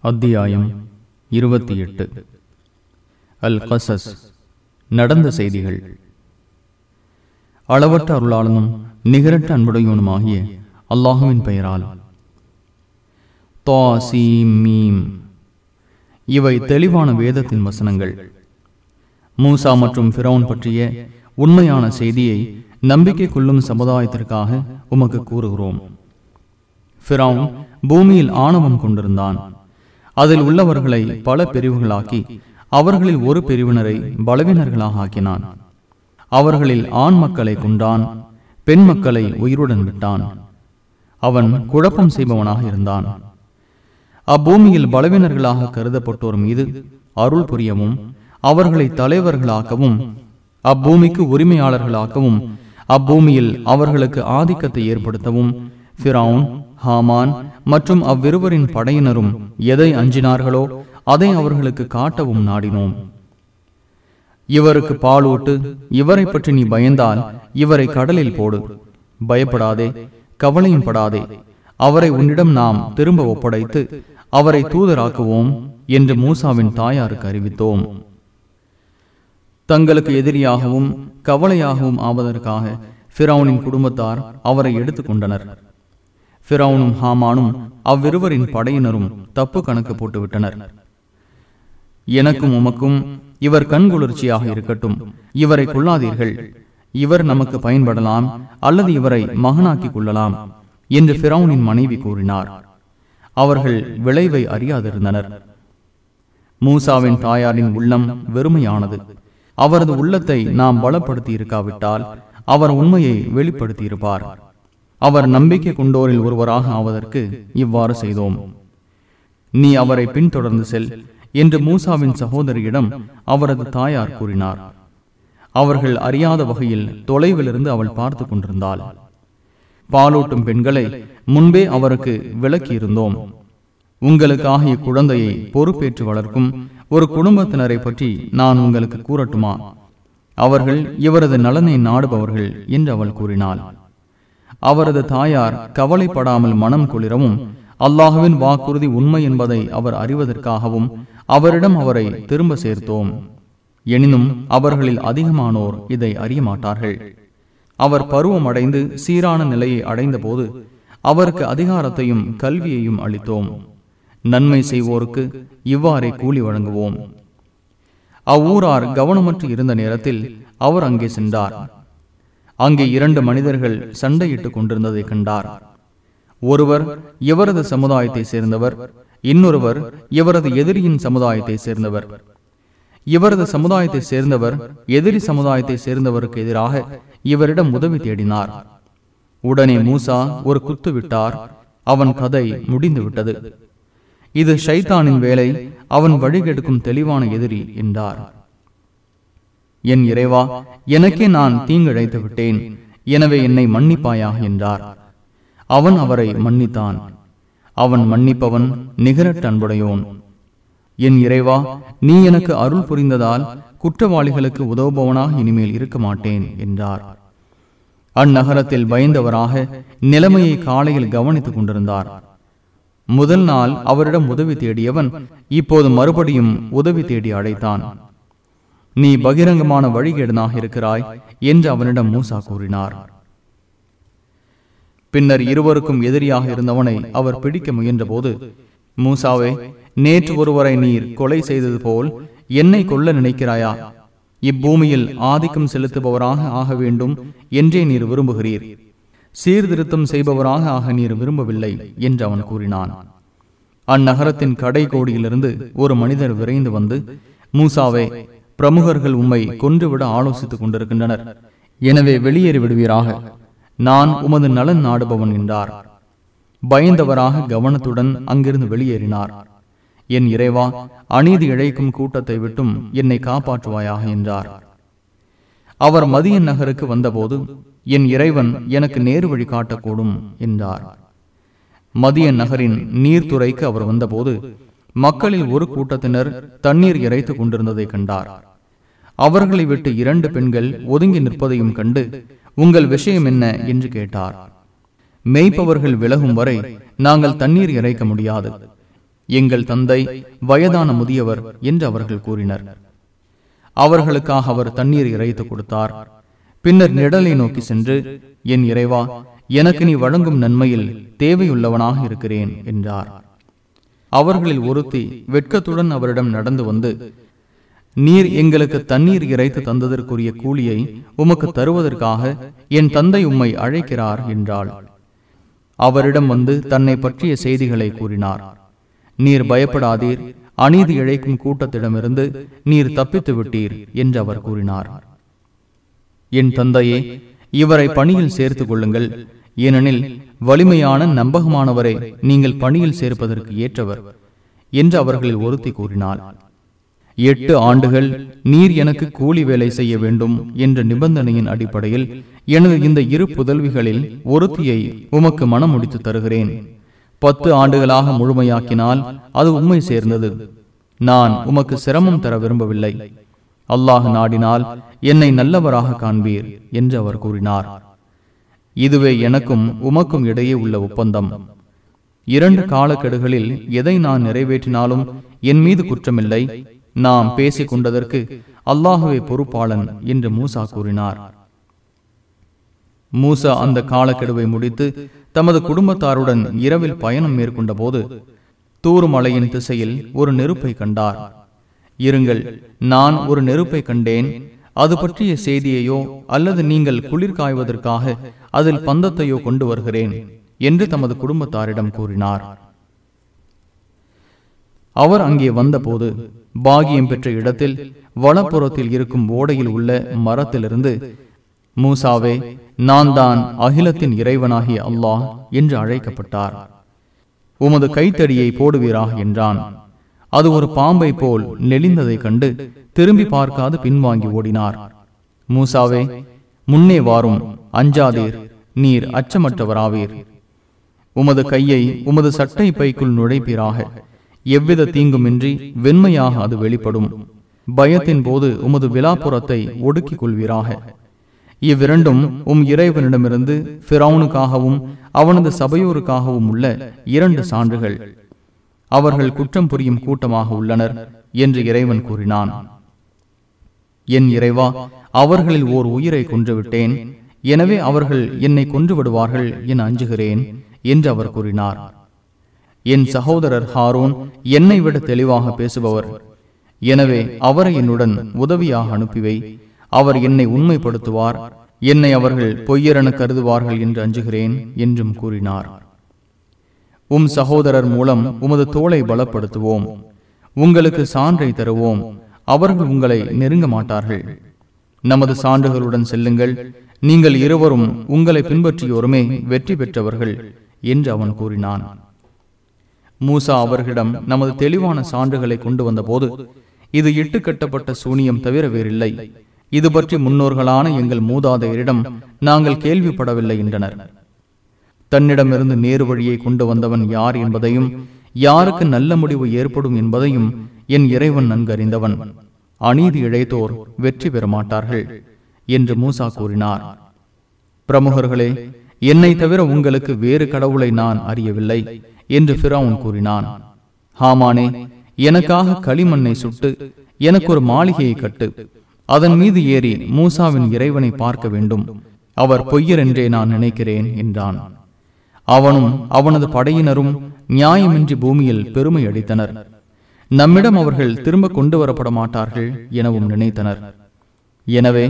அத்தியாயம் இருபத்தி எட்டு. அல் கசஸ் நடந்த செய்திகள். அளவற்ற அருளாளனும் நிகரற்ற அன்புடையவனுமாகிய அல்லாஹுவின் பெயரால். மீம். இவை தெளிவான வேதத்தின் வசனங்கள். மூசா மற்றும் பிரவுன் பற்றிய உண்மையான செய்தியை நம்பிக்கை கொள்ளும் சமுதாயத்திற்காக உமக்கு கூறுகிறோம். ஃபிரௌன் பூமியில் ஆணவம் கொண்டிருந்தான். அதில் உள்ளவர்களை பல பிரிவுகளாக்கி அவர்களில் ஒரு பிரிவினரை பலவினர்களாக ஆக்கினான். அவர்களில் ஆண் மக்களை கொண்டான் பெண் மக்களை உயிருடன் விட்டான். அவன் குழப்பம் செய்பவனாக இருந்தான். அப்பூமியில் பலவினர்களாக கருதப்பட்டோர் மீது அருள் புரியவும் அவர்களை தலைவர்களாக்கவும் அப்பூமிக்கு உரிமையாளர்களாக்கவும் அப்பூமியில் அவர்களுக்கு ஆதிக்கத்தை ஏற்படுத்தவும் ஃபிரவுன் ஹாமான் மற்றும் அவ்விருவரின் படையினரும் எதை அஞ்சினார்களோ அதை அவர்களுக்கு காட்டவும் நாடினோம். இவருக்கு பாலூட்டு இவரை பற்றி நீ பயந்தால் இவரை கடலில் போடு. பயப்படாதே கவலையும் படாதே. அவரை உன்னிடம் நாம் திரும்ப ஒப்படைத்து அவரை தூதராக்குவோம் என்று மூசாவின் தாயாருக்கு அறிவித்தோம். தங்களுக்கு எதிரியாகவும் கவலையாகவும் ஆவதற்காக பிரவுனின் குடும்பத்தார் அவரை எடுத்துக் கொண்டனர் ஃபிரௌனும் ஹாமானும் அவ்விருவரின் படையினரும் தப்பு கணக்கு போட்டுவிட்டனர். எனக்கும் உமக்கும் இவர் கண்குளிர்ச்சியாக இருக்கட்டும். இவரை கொள்ளாதீர்கள். இவர் நமக்கு பயன்படலாம் அல்லது இவரை மகனாக்கிக் கொள்ளலாம் என்று ஃபிரௌனின் மனைவி கூறினார். அவர்கள் விளைவை அறியாதிருந்தனர். மூசாவின் தாயாரின் உள்ளம் வெறுமையானது. அவரது உள்ளத்தை நாம் பலப்படுத்தி இருக்காவிட்டால் அவர் உண்மையை வெளிப்படுத்தியிருப்பார். அவர் நம்பிக்கை கொண்டோரில் ஒருவராக ஆவதற்கு இவ்வாறு செய்தோம். நீ அவரை பின்தொடர்ந்து செல் என்று மூசாவின் சகோதரியிடம் அவரது தாயார் கூறினார். அவர்கள் அறியாத வகையில் தொலைவிலிருந்து அவள் பார்த்து கொண்டிருந்தாள். பாலூட்டும் பெண்களை முன்பே அவருக்கு விளக்கியிருந்தோம் உங்களுக்காக இக்குழந்தையை பொறுப்பேற்று வளர்க்கும் ஒரு குடும்பத்தினரை பற்றி நான் உங்களுக்கு கூறட்டுமா? அவர்கள் இவரது நலனை நாடுபவர்கள் என்று அவள் கூறினாள். அவரது தாயார் கவலைப்படாமல் மனம் குளிரவும் அல்லாஹுவின் வாக்குறுதி உண்மை என்பதை அவர் அறிவதற்காகவும் அவரிடம் அவரை திரும்ப சேர்த்தோம். எனினும் அவர்களில் அதிகமானோர் இதை அறிய மாட்டார்கள். அவர் பருவம் அடைந்து சீரான நிலையை அடைந்தபோது அவருக்கு அதிகாரத்தையும் கல்வியையும் அளித்தோம். நன்மை செய்வோருக்கு இவ்வாறே கூலி வழங்குவோம். அவ்வூரார் கவனமற்று இருந்த நேரத்தில் அவர் அங்கே சென்றார். அங்கே இரண்டு மனிதர்கள் சண்டையிட்டுக் கொண்டிருந்ததை கண்டார். ஒருவர் இவரது சமுதாயத்தை சேர்ந்தவர் இன்னொருவர் இவரது எதிரியின் சமுதாயத்தை சேர்ந்தவர். இவரது சமுதாயத்தை சேர்ந்தவர் எதிரி சமுதாயத்தை சேர்ந்தவருக்கு எதிராக இவரிடம் உதவி தேடினார். உடனே மூசா ஒரு குத்து விட்டார். அவன் கதை முடிந்து விட்டது. இது ஷைத்தானின் வேலை அவன் வழிகெடுக்கும் தெளிவான எதிரி என்றார். என் இறைவா எனக்கே நான் தீங்கிழைத்து விட்டேன். எனவே என்னை மன்னிப்பாயாக என்றார். அவன் அவரை மன்னித்தான். அவன் மன்னிப்பவன் நிகரட்டன்புடையோன் என் இறைவா நீ எனக்கு அருள் புரிந்ததால் குற்றவாளிகளுக்கு உதவுபவனாக இனிமேல் இருக்க மாட்டேன் என்றார். அந்நகரத்தில் பயந்தவராக நிலைமையை காலையில் கவனித்துக் கொண்டிருந்தார். முதல் நாள் அவரிடம் உதவி தேடியவன் இப்போது மறுபடியும் உதவி தேடி அழைத்தான். நீ பகிரங்கமான வழிகேடனாக இருக்கிறாய் என்று அவனிடம் மூசா கூறினார். பின்னர் இருவருக்கும் எதிரியாக இருந்தவனை அவர் பிடிக்க முயன்றபோது மூசாவே நேற்று ஒருவரை நீர் கொலை செய்தது போல் என்னை கொல்ல நினைக்கிறாயா? இப்பூமியில் ஆதிக்கம் செலுத்துபவராக ஆக வேண்டும் என்றே நீர் விரும்புகிறீர். சீர்திருத்தம் செய்பவராக ஆக நீர் விரும்பவில்லை என்று அவன் கூறினான். அந்நகரத்தின் கடை கோடியிலிருந்து ஒரு மனிதர் விரைந்து வந்து மூசாவே பிரமுகர்கள் உம்மை கொன்றுவிட ஆலோசித்துக் கொண்டிருக்கின்றனர். எனவே வெளியேறி விடுவீராக நான் உமது நலன் நாடுபவன் என்றார். பயந்தவராக கவனத்துடன் அங்கிருந்து வெளியேறினார். என் இறைவா அநீதி இழைக்கும் கூட்டத்தை விட்டும் என்னை காப்பாற்றுவாயாக என்றார். அவர் மதியன் நகருக்கு வந்தபோது என் இறைவன் எனக்கு நேர் வழி காட்டக்கூடும் என்றார். மதியன் நகரின் நீர்த்துறைக்கு அவர் வந்தபோது மக்களில் ஒரு கூட்டத்தினர் தண்ணீர் இறைத்துக் கொண்டிருந்ததை கண்டார். அவர்களை விட்டு இரண்டு பெண்கள் ஒதுங்கி நிற்பதையும் கண்டு உங்கள் விஷயம் என்ன? என்று கேட்டார். மேய்ப்பவர்கள் விலகும் வரை நாங்கள் தண்ணீர் இறைக்க முடியாது. எங்கள் தந்தை வயதான முதியவர் என்று அவர்கள் கூறினர். அவர்களுக்காக அவர் தண்ணீர் இறைத்து கொடுத்தார். பின்னர் நிழலை நோக்கி சென்று என் இறைவா எனக்கு நீ வழங்கும் நன்மையில் தேவையுள்ளவனாக இருக்கிறேன் என்றார். அவர்களில் ஒருத்தி வெட்கத்துடன் அவரிடம் நடந்து வந்து நீர் எங்களுக்கு தண்ணீர் இறைத்து தந்ததற்குரிய கூலியை உமக்கு தருவதற்காக என் தந்தை உம்மை அழைக்கிறார் என்றாள். அவரிடம் வந்து தன்னை பற்றிய செய்திகளை கூறினார். நீர் பயப்படாதீர் அநீதி இழைக்கும் கூட்டத்திடமிருந்து நீர் தப்பித்து விட்டீர் என்று அவர் கூறினார். என் தந்தையே இவரை பணியில் சேர்த்துக் கொள்ளுங்கள். ஏனெனில் வலிமையான நம்பகமானவரை நீங்கள் பணியில் சேர்ப்பதற்கு ஏற்றவர் என்று அவர்களில் ஒருத்தி கூறினாள். எட்டு ஆண்டுகள் நீர் எனக்கு கூலி வேலை செய்ய வேண்டும் என்ற நிபந்தனையின் அடிப்படையில் எனது இந்த இரு புதல்விகளில் ஒருத்தியை உமக்கு மனம் முடித்து தருகிறேன். பத்து ஆண்டுகளாக முழுமையாக்கினால் அது உண்மை சேர்ந்தது. நான் உமக்கு சிரமம் தர விரும்பவில்லை. அல்லாஹ் நாடினால் என்னை நல்லவராக காண்பீர் என்று அவர் கூறினார். இதுவே எனக்கும் உமக்கும் இடையே உள்ள ஒப்பந்தம். இரண்டு காலக்கெடுகளில் எதை நான் நிறைவேற்றினாலும் என் மீது குற்றமில்லை. நாம் பேசிக் கொண்டதற்கு அல்லாஹுவே பொறுப்பாளன் என்று மூசா கூறினார். மூசா அந்த காலக்கெடுவை முடித்து தமது குடும்பத்தாருடன் இரவில் பயணம் மேற்கொண்ட போது தூருமலையின் திசையில் ஒரு நெருப்பை கண்டார். இருங்கள் நான் ஒரு நெருப்பை கண்டேன். அது பற்றிய செய்தியையோ அல்லது நீங்கள் குளிர் காய்வதற்காக அதில் பந்தத்தையோ கொண்டு வருகிறேன் என்று தமது குடும்பத்தாரிடம் கூறினார். அவர் அங்கே வந்தபோது பாகியம் பெற்ற இடத்தில் வலப்புறத்தில் இருக்கும் ஓடையில் உள்ள மரத்திலிருந்து மூசாவே நான் தான் அகிலத்தின் இறைவனாகிய அல்லாஹ் என்று அழைக்கப்பட்டார். உமது கைத்தடியை போடுவீராக என்றான். அது ஒரு பாம்பை போல் நெளிந்ததை கண்டு திரும்பி பார்க்காது பின்வாங்கி ஓடினார். மூசாவே முன்னே வாரும் அஞ்சாதீர் நீர் அச்சமற்றவராவீர். உமது கையை உமது சட்டை பைக்குள் நுழைப்பீராக. எவ்வித தீங்குமின்றி வெண்மையாக அது வெளிப்படும். பயத்தின் போது உமது விழாப்புறத்தை ஒடுக்கிக் கொள்வீராக இவ்விரண்டும் உம் இறைவனிடமிருந்து பிறவுனுக்காகவும் அவனது சபையோருக்காகவும் உள்ள இரண்டு சான்றுகள். அவர்கள் குற்றம் புரியும் கூட்டமாக உள்ளனர் என்று இறைவன் கூறினான். என் இறைவா அவர்களில் ஓர் உயிரை கொன்றுவிட்டேன். எனவே அவர்கள் என்னை கொன்று விடுவார்கள் என அஞ்சுகிறேன் என்று அவர் கூறினார். என் சகோதரர் ஹாரோன் என்னை விட தெளிவாக பேசுபவர். எனவே அவரை என்னுடன் உதவியாக அனுப்பிவை. அவர் என்னை உண்மைப்படுத்துவார். என்னை அவர்கள் பொய்யரென கருதுவார்கள் என்று அஞ்சுகிறேன் என்றும் கூறினார். உம் சகோதரர் மூலம் உமது தோளை பலப்படுத்துவோம். உங்களுக்கு சான்றை தருவோம். அவர்கள் உங்களை நெருங்க மாட்டார்கள். நமது சான்றுகளுடன் செல்லுங்கள். நீங்கள் இருவரும் உங்களை பின்பற்றியோருமே வெற்றி பெற்றவர்கள் என்று அவன் கூறினான். மூசா அவர்களிடம் நமது தெளிவான சான்றுகளை கொண்டு வந்தபோது இது இட்டு கட்டப்பட்ட சூனியம் தவிர வேறில்லை. இது பற்றி முன்னோர்களான எங்கள் மூதாதையரிடம் நாங்கள் கேள்விப்படவில்லை என்றனர். தன்னிடமிருந்து நேரு வழியை கொண்டு வந்தவன் யார் என்பதையும் யாருக்கு நல்ல முடிவு ஏற்படும் என்பதையும் என் இறைவன் நன்கறிந்தவன். அநீதி இழைத்தோர் வெற்றி பெற மாட்டார்கள் என்று மூசா கூறினார். பிரமுகர்களே என்னை தவிர உங்களுக்கு வேறு கடவுளை நான் அறியவில்லை. என்று பிராவுன் கூறினான். ஹாமானே எனக்காக களிமண்ணை சுட்டு எனக்கு ஒரு மாளிகையை கட்டு. அதன் மீது ஏறி மூசாவின் இறைவனை பார்க்க வேண்டும். அவர் பொய்யர் என்றே நான் நினைக்கிறேன் என்றான். அவனும் அவனது படையினரும் நியாயமின்றி பூமியில் பெருமை அடித்தனர். நம்மிடம் அவர்கள் திரும்ப கொண்டு வரப்பட மாட்டார்கள் எனவும் நினைத்தனர். எனவே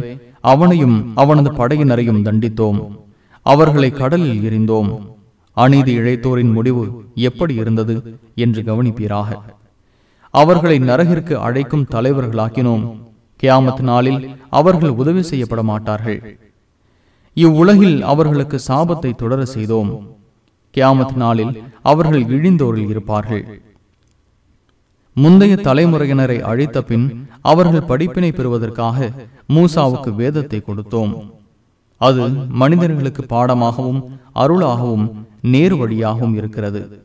அவனையும் அவனது படையினரையும் தண்டித்தோம். அவர்களை கடலில் எரிந்தோம் அநீதி இழைத்தோரின் முடிவு எப்படி இருந்தது என்று கவனிப்பீராக. அவர்களை நரகிற்கு அழைக்கும் தலைவர்களாக்கினோம். கியாமத் நாளில் அவர்கள் உதவி செய்யப்பட மாட்டார்கள் இவ்வுலகில் அவர்களுக்கு சாபத்தை தொடர செய்தோம். கியாமத் நாளில் அவர்கள் இழிந்தோரில் இருப்பார்கள். முந்தைய தலைமுறையினரை அழித்த பின் அவர்கள் படிப்பினை பெறுவதற்காக மூசாவுக்கு வேதத்தை கொடுத்தோம். அது மனிதர்களுக்கு பாடமாகவும் அருளாகவும் நேர் வழியாகவும் இருக்கிறது.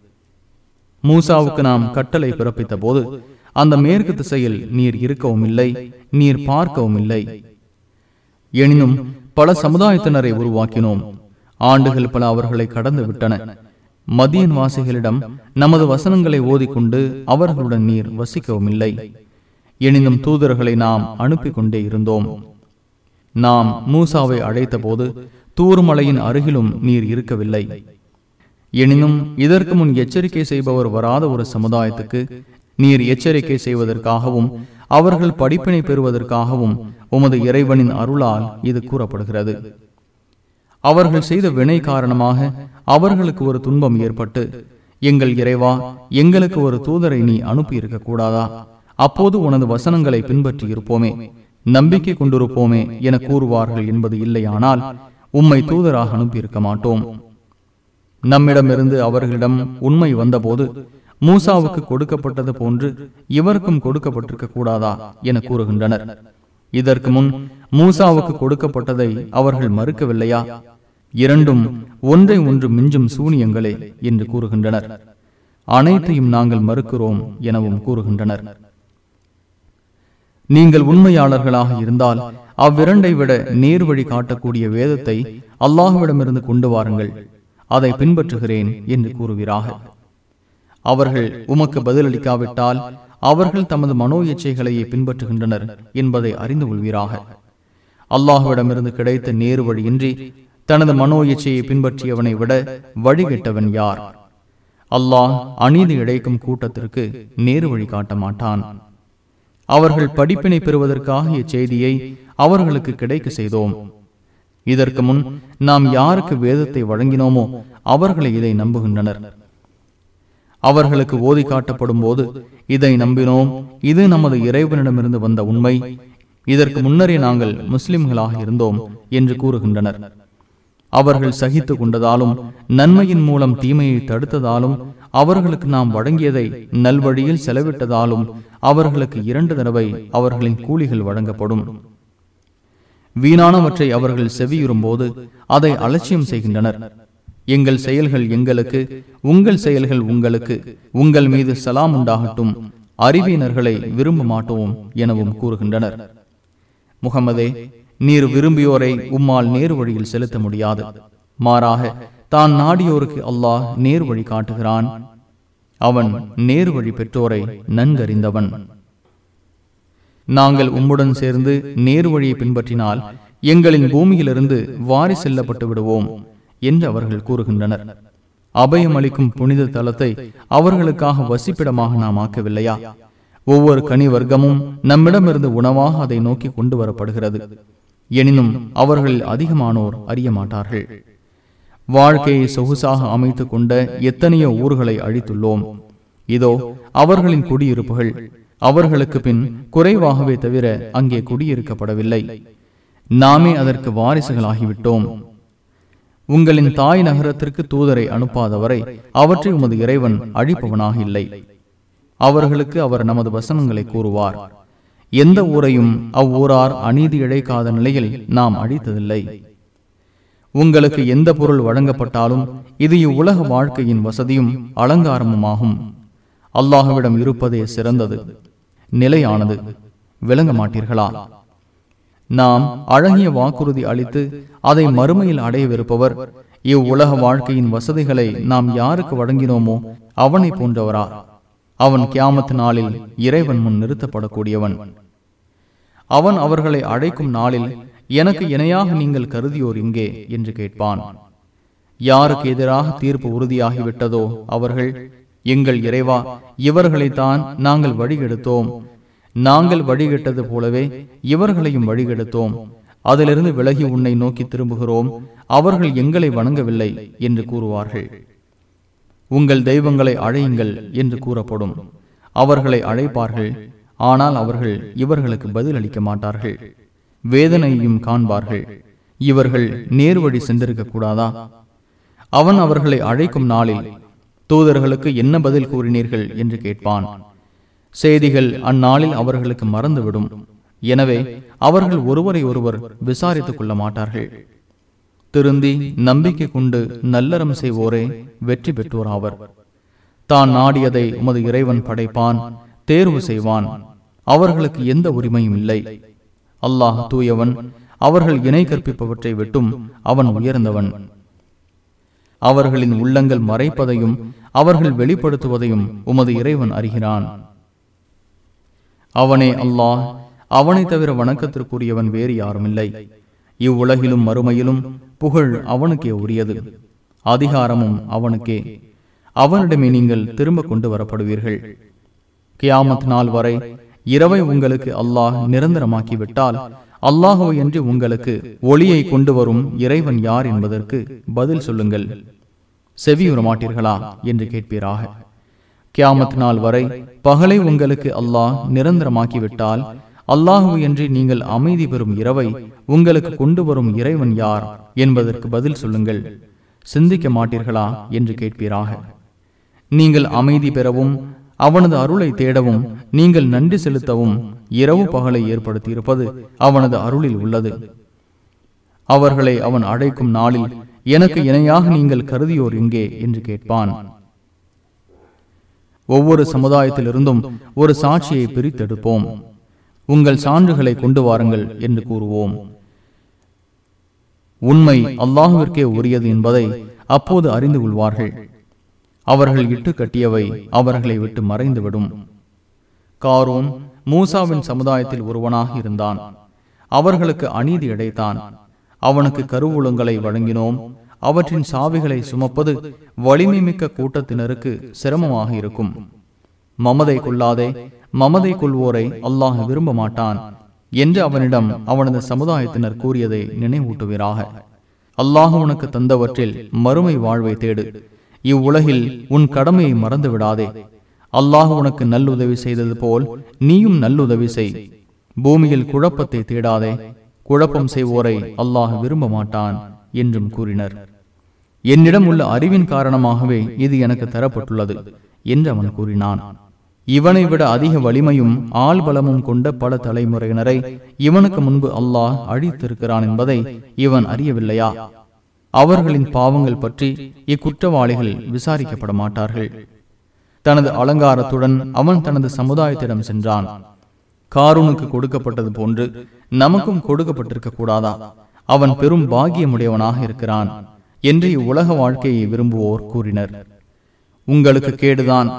மூசாவுக்கு நாம் கட்டளை பிறப்பித்த போது அந்த மேற்கு திசையில் நீர் இருக்கவும் இல்லை நீர் பார்க்கவும் இல்லை எனினும் பல சமுதாயத்தினரை உருவாக்கினோம். ஆண்டுகள் பல அவர்களை கடந்து விட்டன மதியன் வாசிகளிடம் நமது வசனங்களை ஓதிக்கொண்டு அவர்களுடன் நீர் வசிக்கவும் இல்லை எனினும் தூதர்களை நாம் அனுப்பி கொண்டே இருந்தோம். நாம் மூசாவை அழைத்த போது தூர்மலையின் அருகிலும் நீர் இருக்கவில்லை. எனினும் இதற்கு முன் எச்சரிக்கை செய்பவர் வராத ஒரு சமுதாயத்துக்கு நீர் எச்சரிக்கை செய்வதற்காகவும் அவர்கள் படிப்பினை பெறுவதற்காகவும் உமது இறைவனின் அருளால் இது கூறப்படுகிறது. அவர்கள் செய்த வினை காரணமாக அவர்களுக்கு ஒரு துன்பம் ஏற்பட்டு எங்கள் இறைவா எங்களுக்கு ஒரு தூதரை நீ அனுப்பியிருக்க கூடாதா அப்போது உனது வசனங்களை பின்பற்றி இருப்போமே நம்பிக்கை கொண்டிருப்போமே என கூறுவார்கள் என்பது இல்லையானால் உம்மை தூதராக அனுப்பியிருக்க மாட்டோம் நம்மிடமிருந்து அவர்களிடம் உண்மை வந்தபோது மூசாவுக்கு கொடுக்கப்பட்டது போன்று இவருக்கும் கொடுக்கப்பட்டிருக்க கூடாதா என கூறுகின்றனர். இதற்கு முன் மூசாவுக்கு கொடுக்கப்பட்டதை அவர்கள் மறுக்கவில்லையா? இரண்டும் ஒன்றை ஒன்று மிஞ்சும் சூனியங்களே என்று கூறுகின்றனர். அனைத்தையும் நாங்கள் மறுக்கிறோம் எனவும் கூறுகின்றனர். நீங்கள் உண்மையாளர்களாக இருந்தால் அவ்விரண்டை விட நேர்வழி காட்டக்கூடிய வேதத்தை அல்லாஹுவிடமிருந்து கொண்டு வாருங்கள். அதை பின்பற்றுகிறேன் என்று கூறுவீராக. அவர்கள் உமக்கு பதிலளிக்காவிட்டால் அவர்கள் தமது மனோ இச்சைகளையே பின்பற்றுகின்றனர் என்பதை அறிந்து கொள்வீராக. அல்லாஹுவிடமிருந்து கிடைத்த நேரு வழியின்றி தனது மனோ இச்சையை பின்பற்றியவனை விட வழிகெட்டவன் யார்? அல்லாஹ் அநீதி இழைக்கும் கூட்டத்திற்கு நேரு வழி காட்ட மாட்டான். அவர்கள் படிப்பினை பெறுவதற்காக இச்செய்தியை அவர்களுக்கு கிடைக்க செய்தோம். இதற்கு முன் நாம் யாருக்கு வேதத்தை வழங்கினோமோ அவர்களை இதை நம்புகின்றனர். அவர்களுக்கு ஓதி காட்டப்படும் போது இதை நம்பினோம். இது நமது இறைவனிடமிருந்து வந்த உண்மை. இதற்கு முன்னரே நாங்கள் முஸ்லிம்களாக இருந்தோம் என்று கூறுகின்றனர். அவர்கள் சகித்துக் கொண்டதாலும் நன்மையின் மூலம் தீமையை தடுத்ததாலும் அவர்களுக்கு நாம் வழங்கியதை நல்வழியில் செலவிட்டதாலும் அவர்களுக்கு இரண்டு தடவை அவர்களின் கூலிகள் வழங்கப்படும். வீணானவற்றை அவர்கள் செவியுறும் போது அதை அலட்சியம் செய்கின்றனர். எங்கள் செயல்கள் எங்களுக்கு உங்கள் செயல்கள் உங்களுக்கு உங்கள் மீது சலாம் உண்டாகட்டும். அறிவியினர்களை விரும்ப மாட்டோம் எனவும் கூறுகின்றனர். முகமதே நீர் விரும்பியோரை உம்மால் நேர் வழியில் செலுத்த முடியாது. மாறாக தான் நாடியோருக்கு அல்லாஹ் நேர் வழி காட்டுகிறான். அவன் நேர் வழி பெற்றோரை நன்கறிந்தவன். நாங்கள் உம்முடன் சேர்ந்து நேர் வழியை பின்பற்றினால் எங்களின் பூமியிலிருந்து வாரி செல்லப்பட்டு விடுவோம் என்று அவர்கள் கூறுகின்றனர். அபயம் அளிக்கும் புனித தலத்தை அவர்களுக்காக வசிப்பிடமாக நாம் ஆக்கவில்லையா? ஒவ்வொரு கனி வர்க்கமும் நம்மிடமிருந்து உணவாக அதை நோக்கி கொண்டு வரப்படுகிறது. எனினும் அவர்களில் அதிகமானோர் அறிய மாட்டார்கள். வாழ்க்கையை சொகுசாக அமைத்துக் கொண்ட எத்தனையோ ஊர்களை அழித்துள்ளோம். இதோ அவர்களின் குடியிருப்புகள் அவர்களுக்கு பின் குறைவாகவே தவிர அங்கே குடியிருக்கப்படவில்லை. நாமே அதற்கு வாரிசுகளாகிவிட்டோம். உங்களின் தாய் நகரத்திற்கு தூதரை அனுப்பாதவரை அவற்றை உமது இறைவன் அழிப்பவனாக இல்லை. அவர்களுக்கு அவர் நமது வசனங்களை கூறுவார். எந்த ஊரையும் அவ்வூரார் அநீதி இழைக்காத நிலையில் நாம் அழித்ததில்லை. உங்களுக்கு எந்த பொருள் வழங்கப்பட்டாலும் இது இவ்வுலக வாழ்க்கையின் வசதியும் அலங்காரமுமாகும். அல்லாஹுவிடம் இருப்பதே சிறந்தது. நிலையானது. விளங்க மாட்டீர்களா நாம் அழகிய வாக்குறுதி அளித்து அதை மறுமையில் அடையவிருப்பவர் இவ்வுலக வாழ்க்கையின் வசதிகளை நாம் யாருக்கு வழங்கினோமோ அவனை போன்றவரா? அவன் கியாமத் நாளில் இறைவன் முன் நிறுத்தப்படக்கூடியவன். அவன் அவர்களை அழைக்கும் நாளில் எனக்கு இணையாக நீங்கள் கருதியோர் இங்கே என்று கேட்பான். யாருக்கு எதிராக தீர்ப்பு உறுதியாகிவிட்டதோ அவர்கள் எங்கள் இறைவா இவர்களைத்தான் நாங்கள் வழிகெடுத்தோம். நாங்கள் வழிகெட்டது போலவே இவர்களையும் வழிகெடுத்தோம். அதிலிருந்து விலகி உன்னை நோக்கி திரும்புகிறோம். அவர்கள் எங்களை வணங்கவில்லை என்று கூறுவார்கள். உங்கள் தெய்வங்களை அழையுங்கள் என்று கூறப்படும். அவர்களை அழைப்பார்கள். ஆனால் அவர்கள் இவர்களுக்கு பதில் அளிக்க மாட்டார்கள். வேதனையும் காண்பார்கள். இவர்கள் நேர்வழி சென்றிருக்க கூடாதா அவன் அவர்களை அழைக்கும் நாளில் தூதர்களுக்கு என்ன பதில் கூறினீர்கள் என்று கேட்பான். செய்திகள் அந்நாளில் அவர்களுக்கு மறந்துவிடும். எனவே அவர்கள் ஒருவரை ஒருவர் விசாரித்துக் கொள்ள மாட்டார்கள். திருந்தி நம்பிக்கை கொண்டு நல்லறம் செய்வோரே வெற்றி பெற்றோராவர் தான் நாடியதை உமது இறைவன் படைப்பான் தேர்வு செய்வான். அவர்களுக்கு எந்த உரிமையும் இல்லை. அல்லாஹ் தூயவன் அவர்கள் இணை கற்பிப்பவற்றை விட்டும் அவன் உயர்ந்தவன். அவர்களின் உள்ளங்கள் மறைப்பதையும் அவர்கள் வெளிப்படுத்துவதையும் உமது இறைவன் அறிகிறான். அவனே அல்லாஹ் அவனை தவிர வணக்கத்திற்குரியவன் வேறு யாருமில்லை. இவ்வுலகிலும் மறுமையிலும் புகழ் அவனுக்கே உரியது. அதிகாரமும் அவனுக்கே. அவனிடமே நீங்கள் திரும்ப கொண்டு வரப்படுவீர்கள். கியாமத் நாள் வரை இரவை உங்களுக்கு அல்லாஹ் நிரந்தரமாக்கிவிட்டால் அல்லாஹோ என்று உங்களுக்கு ஒளியை கொண்டு வரும் இறைவன் யார் என்பதற்கு பதில் சொல்லுங்கள். செவியுற மாட்டீர்களா என்று கேட்பீராக. கியாமத் நாள் வரை பகலை உங்களுக்கு அல்லாஹ் நிரந்தரமாக்கிவிட்டால் அல்லாஹோ என்று நீங்கள் அமைதி பெறும் இரவை உங்களுக்கு கொண்டு வரும் இறைவன் யார் என்பதற்கு பதில் சொல்லுங்கள். சிந்திக்க மாட்டீர்களா? என்று கேட்பீராக. நீங்கள் அமைதி பெறவும் அவனது அருளை தேடவும் நீங்கள் நன்றி செலுத்தவும் இரவு பகலை ஏற்படுத்தியிருப்பது அவனது அருளில் உள்ளது. அவர்களை அவன் அழைக்கும் நாளில் எனக்கு இணையாக நீங்கள் கருதியோர் எங்கே? என்று கேட்பான். ஒவ்வொரு சமுதாயத்திலிருந்தும் ஒரு சாட்சியை பிரித்தெடுப்போம். உங்கள் சான்றுகளை கொண்டு வாருங்கள் என்று கூறுவோம். உண்மை அல்லாஹுவிற்கே உரியது என்பதை அப்போது அறிந்து கொள்வார்கள். அவர்கள் இட்டு கட்டியவை அவர்களை விட்டு மறைந்துவிடும். காரோன் மூசாவின் சமுதாயத்தில் ஒருவனாக இருந்தான். அவர்களுக்கு அநீதி இடைத்தான் அவனுக்கு கருவூலங்களை வழங்கினோம். அவற்றின் சாவிகளை சுமப்பது வலிமை மிக்க கூட்டத்தினருக்கு சிரமமாக இருக்கும். மமதை கொள்ளாதே மமதை கொள்வோரை அல்லாஹ் விரும்ப மாட்டான் என்று அவனிடம் அவனது சமுதாயத்தினர் கூறியதை நினைவூட்டுவீராக. அல்லாஹ் உனக்கு தந்தவற்றில் மறுமை வாழ்வை தேடு. இவ்வுலகில் உன் கடமையை மறந்து விடாதே அல்லாஹ் உனக்கு நல்லுதவி செய்தது போல் நீயும் நல்லுதவி செய். பூமியில் குழப்பத்தை தேடாதே. குழப்பம் செய்வோரை அல்லாஹ் விரும்ப மாட்டான் என்றும் கூறினர். என்னிடம் உள்ள அறிவின் காரணமாகவே இது எனக்கு தரப்பட்டுள்ளது என்று அவன் கூறினான். இவனை விட அதிக வலிமையும் ஆள் பலமும் கொண்ட பல தலைமுறையினரை இவனுக்கு முன்பு அல்லாஹ் அழித்திருக்கிறான் என்பதை இவன் அறியவில்லையா? அவர்களின் பாவங்கள் பற்றி இக்குற்றவாளிகள் விசாரிக்கப்பட மாட்டார்கள் தனது அலங்காரத்துடன் அவன் தனது சமுதாயத்திடம் சென்றான். காரூனுக்கு கொடுக்கப்பட்டது போன்று நமக்கும் கொடுக்கப்பட்டிருக்க கூடாதா அவன் பெரும் பாகியமுடையவனாக இருக்கிறான் என்று இவ்வுலக வாழ்க்கையை விரும்புவோர் கூறினர். உங்களுக்கு கேடுதான்.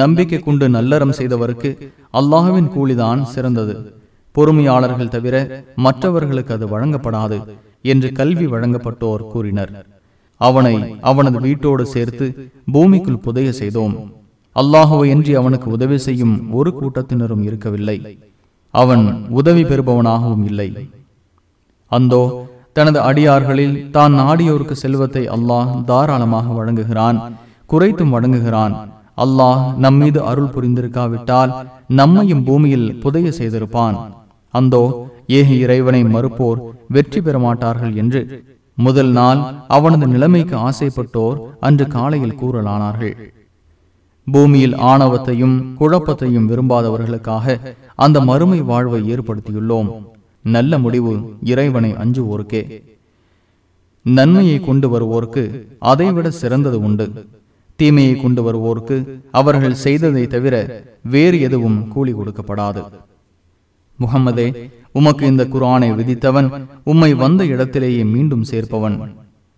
நம்பிக்கை கொண்டு நல்லறம் செய்தவருக்கு அல்லாஹுவின் கூலிதான் சிறந்தது. பொறுமையாளர்கள் தவிர மற்றவர்களுக்கு அது வழங்கப்படாது. என்று கல்வி வழங்கப்பட்டோர் கூறினர். அவனை அவனது வீட்டோடு சேர்த்து பூமிக்குள் புதைய செய்தோம். அல்லாஹுவை என்று அவனுக்கு உதவி செய்யும் ஒரு கூட்டத்தினரும் இருக்கவில்லை. அவன் உதவி பெறுபவனாகவும் இல்லை. அந்தோ தனது அடியார்களில் தான் நாடியோருக்கு செல்வத்தை அல்லாஹ் தாராளமாக வழங்குகிறான் குறைத்தும் வழங்குகிறான். அல்லாஹ் நம்மீது அருள் புரிந்திருக்காவிட்டால் நம்மையும் பூமியில் புதைய செய்திருப்பான். அந்தோ ஏக இறைவனை மறுப்போர்? வெற்றி பெற மாட்டார்கள் என்று. முதல் நாள் அவனது நிலைமைக்கு ஆசைப்பட்டோர் அன்று காலையில் கூறலானார்கள். பூமியில் ஆணவத்தையும் குழப்பத்தையும் விரும்பாதவர்களுக்காக அந்த மறுமை வாழ்வை ஏற்படுத்தியுள்ளோம். நல்ல முடிவு இறைவனை அஞ்சுவோருக்கே. நன்மையை கொண்டு வருவோருக்கு அதைவிட சிறந்தது உண்டு. தீமையை கொண்டு வருவோருக்கு அவர்கள் செய்ததை தவிர வேறு எதுவும் கூலி கொடுக்கப்படாது. முகம்மதே உமக்கு இந்த குரானை விதித்தவன் உம்மை வந்த இடத்திலேயே மீண்டும் சேர்ப்பவன்.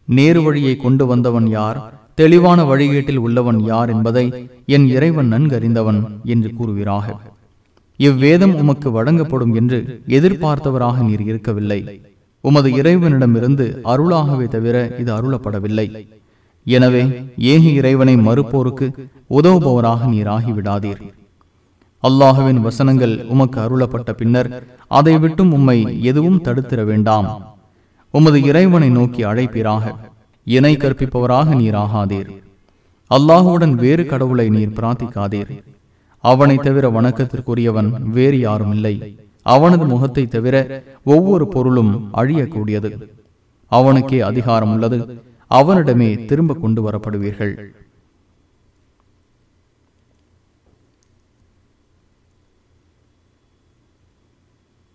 நேரு வழியை கொண்டு வந்தவன் யார்? தெளிவான வழிகேட்டில் உள்ளவன் யார் என்பதை என் இறைவன் நன்கறிந்தவன் என்று கூறுகிறாக இவ்வேதம் உமக்கு வழங்கப்படும் என்று எதிர்பார்த்தவராக நீர் இருக்கவில்லை. உமது இறைவனிடமிருந்து அருளாகவே தவிர இது அருளப்படவில்லை. எனவே ஏகி இறைவனை மறுப்போருக்கு உதவுபவராக நீர் ஆகிவிடாதீர். அல்லாஹுவின் வசனங்கள் உமக்கு அருளப்பட்ட பின்னர் அதை விட்டும் உம்மை எதுவும் தடுத்திட வேண்டாம். உமது இறைவனை நோக்கி அழைப்பீராக. இணை கற்பிப்பவராக நீர் ஆகாதீர். அல்லாஹுடன் வேறு கடவுளை நீர் பிரார்த்திக்காதீர். அவனை தவிர வணக்கத்திற்குரியவன் வேறு யாரும் இல்லை அவனது முகத்தை தவிர ஒவ்வொரு பொருளும் அழியக்கூடியது. அவனுக்கே அதிகாரம் உள்ளது. அவனிடமே திரும்ப கொண்டு வரப்படுவீர்கள்.